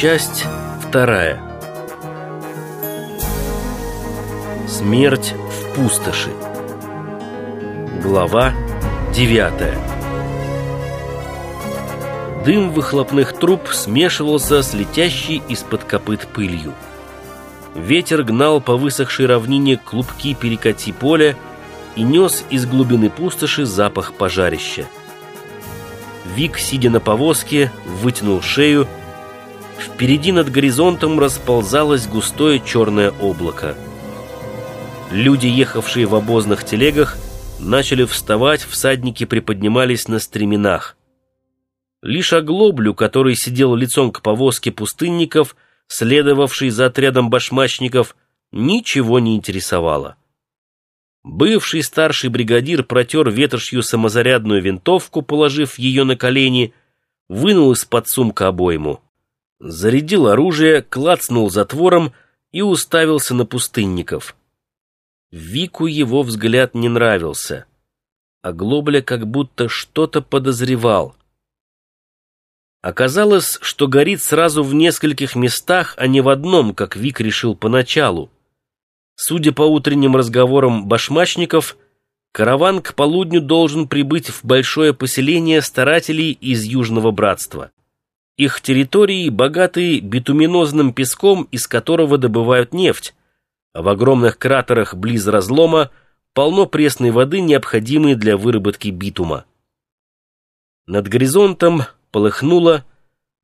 Часть вторая. Смерть в пустоши. Глава девятая. Дым выхлопных труб смешивался с летящей из-под копыт пылью. Ветер гнал по высохшей равнине клубки перекати поля и нес из глубины пустоши запах пожарища. Вик, сидя на повозке, вытянул шею. Впереди над горизонтом расползалось густое черное облако. Люди, ехавшие в обозных телегах, начали вставать, всадники приподнимались на стременах. Лишь оглоблю, который сидел лицом к повозке пустынников, следовавший за отрядом башмачников, ничего не интересовало. Бывший старший бригадир протер ветошью самозарядную винтовку, положив ее на колени, вынул из-под сумка обойму. Зарядил оружие, клацнул затвором и уставился на пустынников. Вику его взгляд не нравился. А Глобля как будто что-то подозревал. Оказалось, что горит сразу в нескольких местах, а не в одном, как Вик решил поначалу. Судя по утренним разговорам башмачников, караван к полудню должен прибыть в большое поселение старателей из Южного Братства. Их территории богаты битуминозным песком, из которого добывают нефть, в огромных кратерах близ разлома полно пресной воды, необходимой для выработки битума. Над горизонтом полыхнуло,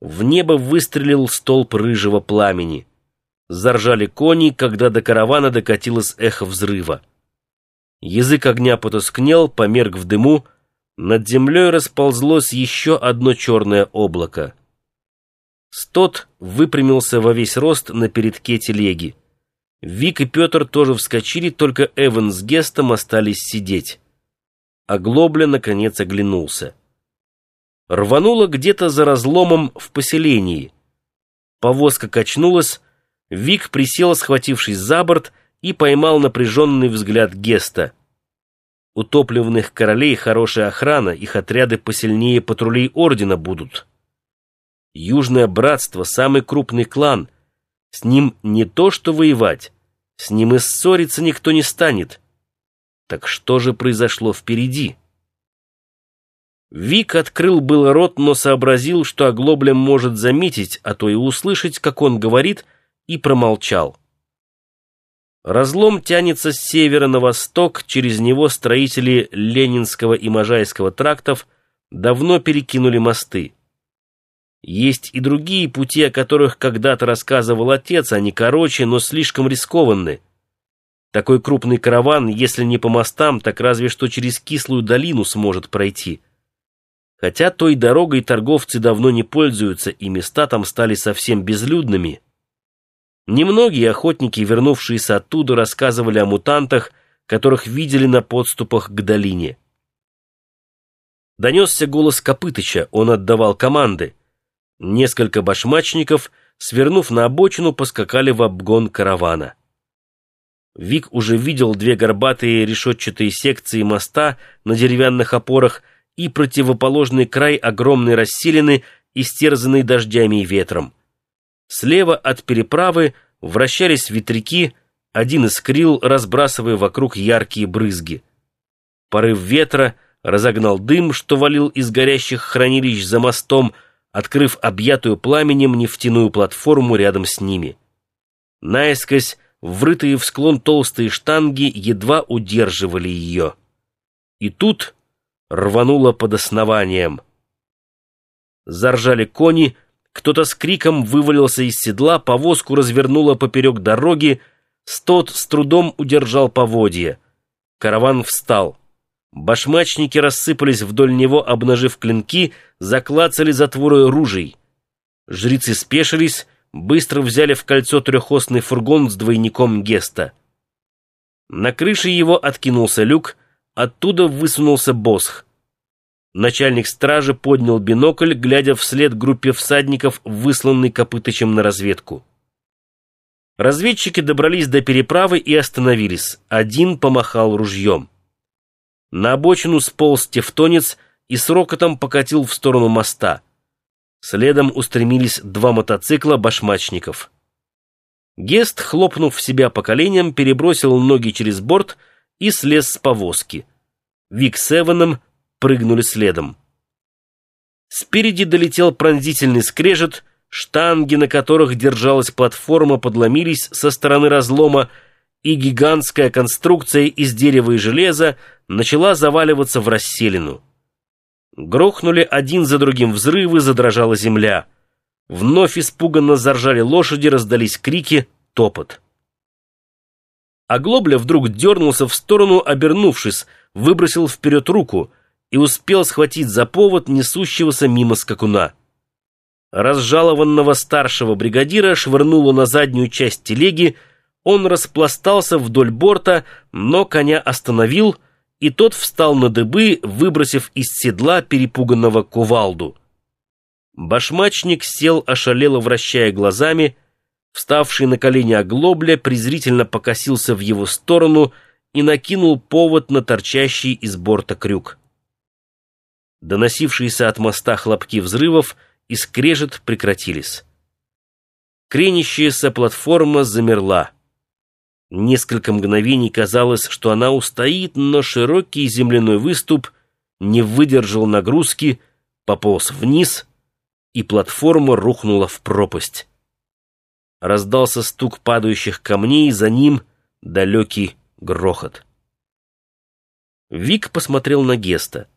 в небо выстрелил столб рыжего пламени. Заржали кони, когда до каравана докатилось эхо взрыва. Язык огня потускнел, померк в дыму, над землей расползлось еще одно черное облако. Стот выпрямился во весь рост на передке телеги. Вик и Петр тоже вскочили, только Эван с Гестом остались сидеть. А Глобля, наконец, оглянулся. Рвануло где-то за разломом в поселении. Повозка качнулась, Вик присел, схватившись за борт, и поймал напряженный взгляд Геста. У королей хорошая охрана, их отряды посильнее патрулей Ордена будут. Южное Братство — самый крупный клан. С ним не то что воевать, с ним и ссориться никто не станет. Так что же произошло впереди? Вик открыл был рот, но сообразил, что оглобля может заметить, а то и услышать, как он говорит — и промолчал. Разлом тянется с севера на восток, через него строители Ленинского и Можайского трактов давно перекинули мосты. Есть и другие пути, о которых когда-то рассказывал отец, они короче, но слишком рискованны. Такой крупный караван, если не по мостам, так разве что через кислую долину сможет пройти. Хотя той дорогой торговцы давно не пользуются, и места там стали совсем безлюдными. Немногие охотники, вернувшиеся оттуда, рассказывали о мутантах, которых видели на подступах к долине. Донесся голос Копытыча, он отдавал команды. Несколько башмачников, свернув на обочину, поскакали в обгон каравана. Вик уже видел две горбатые решетчатые секции моста на деревянных опорах и противоположный край огромной расселины, истерзанной дождями и ветром. Слева от переправы вращались ветряки, один искрил, разбрасывая вокруг яркие брызги. Порыв ветра разогнал дым, что валил из горящих хранилищ за мостом, открыв объятую пламенем нефтяную платформу рядом с ними. Наискось, врытые в склон толстые штанги едва удерживали ее. И тут рвануло под основанием. Заржали кони, кто-то с криком вывалился из седла, повозку развернуло поперек дороги, Стот с трудом удержал поводье. Караван встал. Башмачники рассыпались вдоль него, обнажив клинки, заклацали затворы ружей. Жрецы спешились, быстро взяли в кольцо трехосный фургон с двойником Геста. На крыше его откинулся люк, оттуда высунулся босх. Начальник стражи поднял бинокль, глядя вслед группе всадников, высланной Копытычем на разведку. Разведчики добрались до переправы и остановились. Один помахал ружьем. На обочину сполз тевтонец и с рокотом покатил в сторону моста. Следом устремились два мотоцикла башмачников. Гест, хлопнув себя по коленям, перебросил ноги через борт и слез с повозки. Вик с Эваном прыгнули следом. Спереди долетел пронзительный скрежет, штанги, на которых держалась платформа, подломились со стороны разлома, и гигантская конструкция из дерева и железа начала заваливаться в расселину. Грохнули один за другим взрывы, задрожала земля. Вновь испуганно заржали лошади, раздались крики, топот. А Глобля вдруг дернулся в сторону, обернувшись, выбросил вперед руку и успел схватить за повод несущегося мимо скакуна. Разжалованного старшего бригадира швырнуло на заднюю часть телеги, он распластался вдоль борта, но коня остановил, и тот встал на дыбы, выбросив из седла перепуганного кувалду. Башмачник сел, ошалело вращая глазами, вставший на колени оглобля презрительно покосился в его сторону и накинул повод на торчащий из борта крюк. Доносившиеся от моста хлопки взрывов и скрежет прекратились. Кренящаяся платформа замерла. Несколько мгновений казалось, что она устоит, но широкий земляной выступ не выдержал нагрузки, пополз вниз, и платформа рухнула в пропасть. Раздался стук падающих камней, за ним далекий грохот. Вик посмотрел на Геста.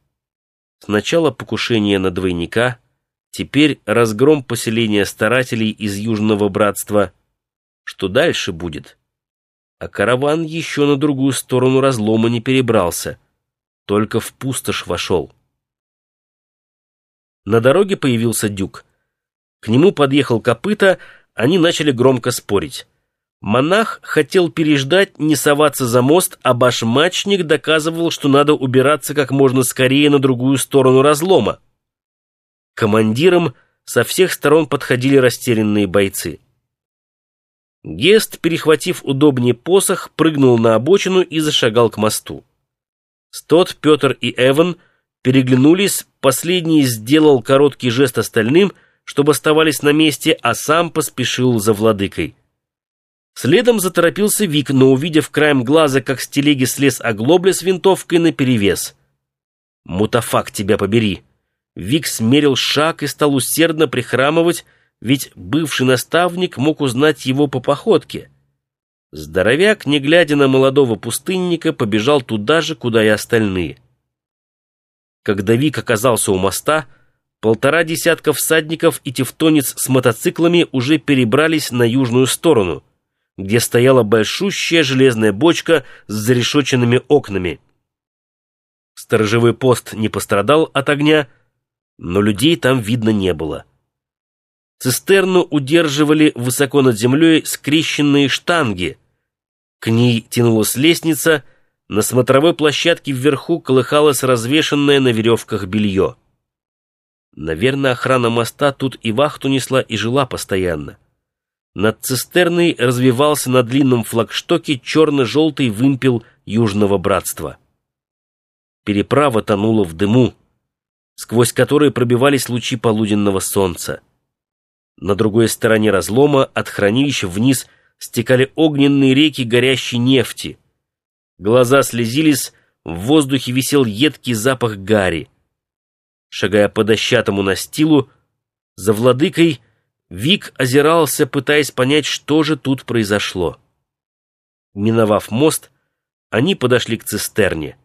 Сначала покушение на двойника, теперь разгром поселения старателей из Южного Братства. Что дальше будет? А караван еще на другую сторону разлома не перебрался, только в пустошь вошел. На дороге появился Дюк. К нему подъехал копыта, они начали громко спорить. Монах хотел переждать, не соваться за мост, а башмачник доказывал, что надо убираться как можно скорее на другую сторону разлома. Командирам со всех сторон подходили растерянные бойцы. Гест, перехватив удобнее посох, прыгнул на обочину и зашагал к мосту. Стот, Петр и Эван переглянулись, последний сделал короткий жест остальным, чтобы оставались на месте, а сам поспешил за владыкой. Следом заторопился Вик, но, увидев краем глаза, как с телеги слез оглобля с винтовкой наперевес. «Мутафак, тебя побери!» Вик смерил шаг и стал усердно прихрамывать, ведь бывший наставник мог узнать его по походке. Здоровяк, не глядя на молодого пустынника, побежал туда же, куда и остальные. Когда Вик оказался у моста, полтора десятка всадников и тевтонец с мотоциклами уже перебрались на южную сторону, где стояла большущая железная бочка с зарешоченными окнами. Сторожевой пост не пострадал от огня, но людей там видно не было. Цистерну удерживали высоко над землей скрещенные штанги. К ней тянулась лестница, на смотровой площадке вверху колыхалось развешенное на веревках белье. Наверное, охрана моста тут и вахту несла, и жила постоянно. Над цистерной развивался на длинном флагштоке черно-желтый вымпел Южного Братства. Переправа тонула в дыму, сквозь который пробивались лучи полуденного солнца. На другой стороне разлома от хранилища вниз стекали огненные реки горящей нефти. Глаза слезились, в воздухе висел едкий запах гари. Шагая по дощатому настилу, за владыкой Вик озирался, пытаясь понять, что же тут произошло. Миновав мост, они подошли к цистерне.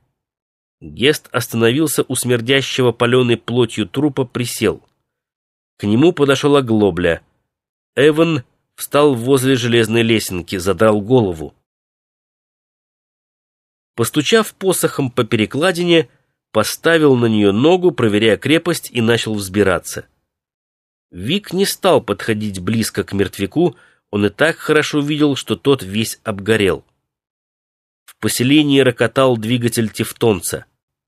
Гест остановился у смердящего паленой плотью трупа, присел — к нему подошел оглобля. Эван встал возле железной лесенки, задрал голову. Постучав посохом по перекладине, поставил на нее ногу, проверяя крепость, и начал взбираться. Вик не стал подходить близко к мертвяку, он и так хорошо видел, что тот весь обгорел. В поселении рокотал двигатель тевтонца.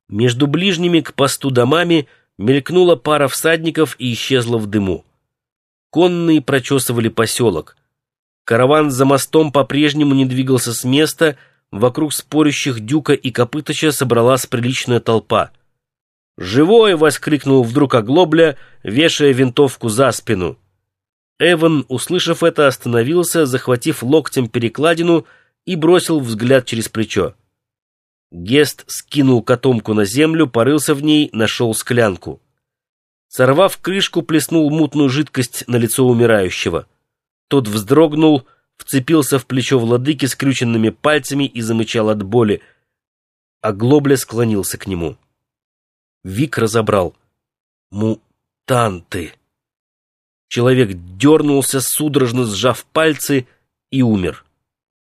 Между ближними к посту домами Мелькнула пара всадников и исчезла в дыму. Конные прочесывали поселок. Караван за мостом по-прежнему не двигался с места, вокруг спорящих Дюка и Копытыча собралась приличная толпа. «Живой!» — воскликнул вдруг оглобля, вешая винтовку за спину. Эван, услышав это, остановился, захватив локтем перекладину и бросил взгляд через плечо. Гест скинул котомку на землю, порылся в ней, нашел склянку. Сорвав крышку, плеснул мутную жидкость на лицо умирающего. Тот вздрогнул, вцепился в плечо владыки скрюченными пальцами и замычал от боли. А Глобля склонился к нему. Вик разобрал. «Мутанты!» Человек дернулся, судорожно сжав пальцы, и умер.